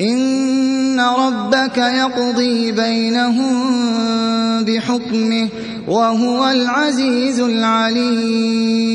إن ربك يقضي بينهم بحكمه وهو العزيز العليم